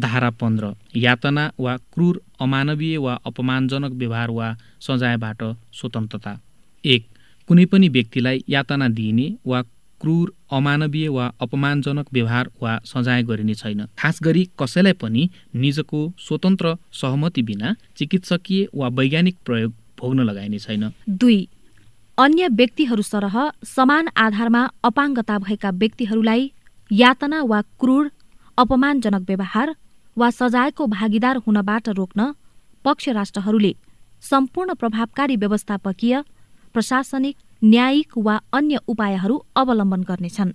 धारा पन्ध्र यातना वा क्रूर अमानवीय वा अपमानजनक व्यवहार वा सजायबाट स्वतन्त्रता। एक कुनै पनि व्यक्तिलाई यातना दिइने वा क्रूर अमानवीय वा अपमानजनक व्यवहार वा सजाय गरिने छैन। खास गरी कसैलाई पनि निजको स्वतन्त्र सहमति बिना चिकित्सकीय वा वैज्ञानिक प्रयोग भोग्न लगाइने छैन। दुई अन्य व्यक्तिहरू सरह समान आधारमा अपाङ्गता भएका व्यक्तिहरूलाई यातना वा क्रूर अपमानजनक व्यवहार वा सजायको भागीदार हुनबाट रोक्न पक्ष राष्ट्रहरूले सम्पूर्ण प्रभावकारी व्यवस्थापकीय प्रशासनिक न्यायिक वा अन्य उपायहरू अवलम्बन गर्नेछन्।